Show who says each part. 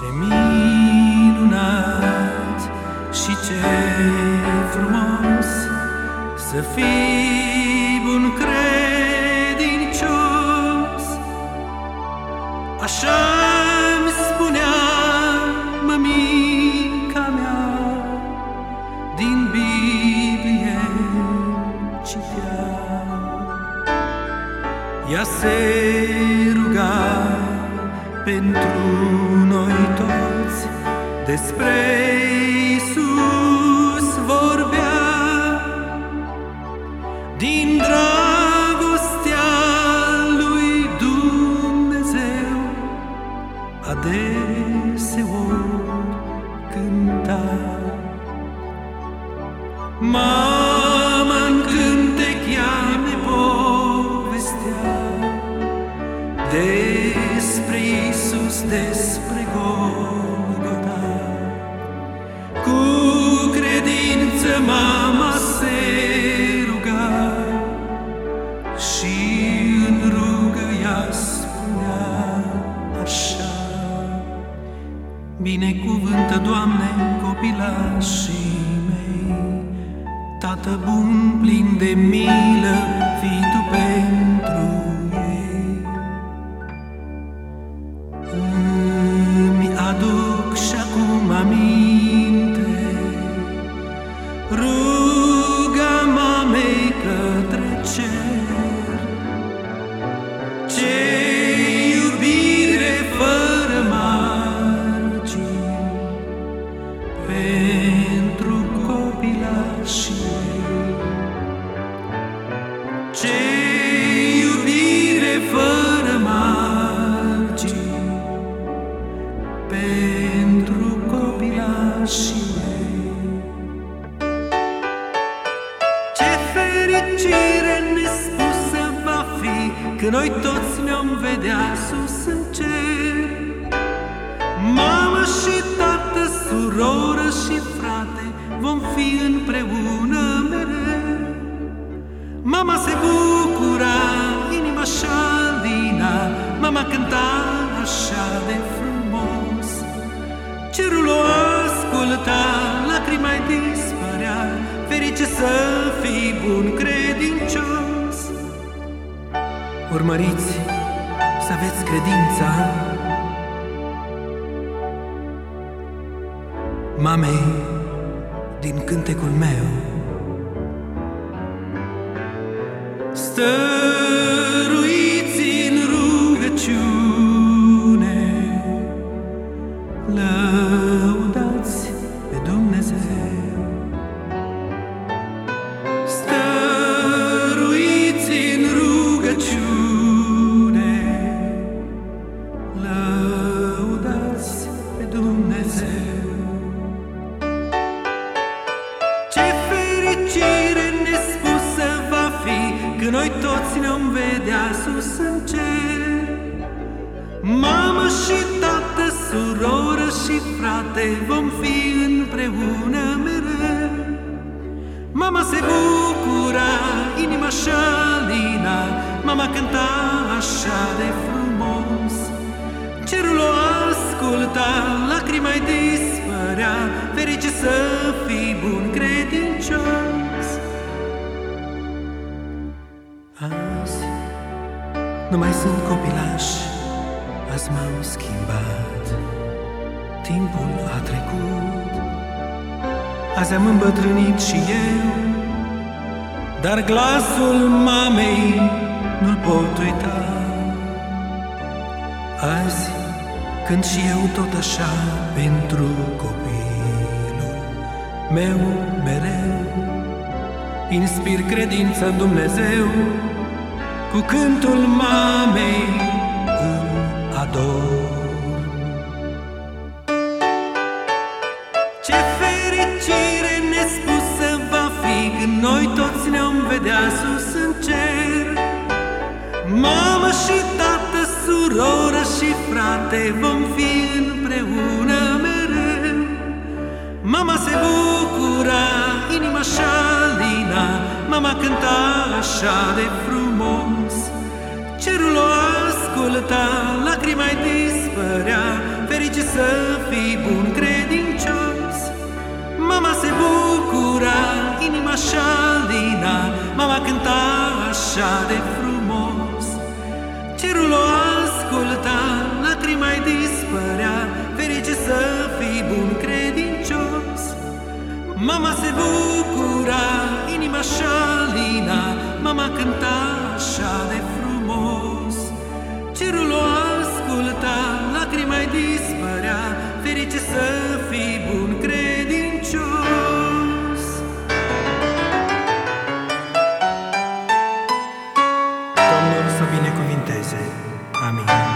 Speaker 1: Ce minunat și ce frumos Să fii bun credincios. Așa mi spunea mămica mea Din Biblie citea. Ea se ruga pentru noi toți despre Isus vorbea din dragostea lui Dumnezeu adeseori cânta Mama în cântec ea ne povestea despre Isus, despre Golgota. Mama se ruga și în rugă ea spunea așa. Binecuvântă, Doamne, copilașii mei, Tată bun, plin de milă, Că noi toți ne-om vedea sus în cer. Mamă și tată, suroră și frate Vom fi împreună mereu. Mama se bucura, inima și lina Mama cânta așa de frumos. Cerul o asculta, lacrima-i dispărea Ferice să fii bun credincios Urmăriți să aveți credința Mamei din cântecul meu Stăruiți noi toți ne-om vedea sus în cer. Mamă și tată, suroră și frate Vom fi împreună mereu. Mama se bucura, inima și lina Mama cânta așa de frumos. Cerul o asculta, lacrima-i dispărea Ferice să nu mai sunt copilași Azi m-am schimbat. Timpul a trecut Azi am îmbătrânit și eu Dar glasul mamei nu-l pot uita. Azi când și eu tot așa pentru copilul meu mereu Inspir credință în Dumnezeu Cu cântul mamei îl ador. Ce fericire nespusă va fi Când noi toți ne-om vedea sus în cer. Mamă și tată, suroră și frate Vom fi împreună mereu. Mama se bucura, inima și lina Mama cânta așa de frumos. Cerul o asculta, lacrima-i dispărea Ferice să fii bun credincios. Mama se bucura, inima șalina Mama cânta așa de frumos. Cerul o asculta, lacrima-i dispărea Ferice să Mama se bucura, inima șalina, Mama cânta așa de frumos. Cerul o asculta, lacrima ai dispărea, Ferice să fii bun credincios. Domnul să binecuvinteze. Amin.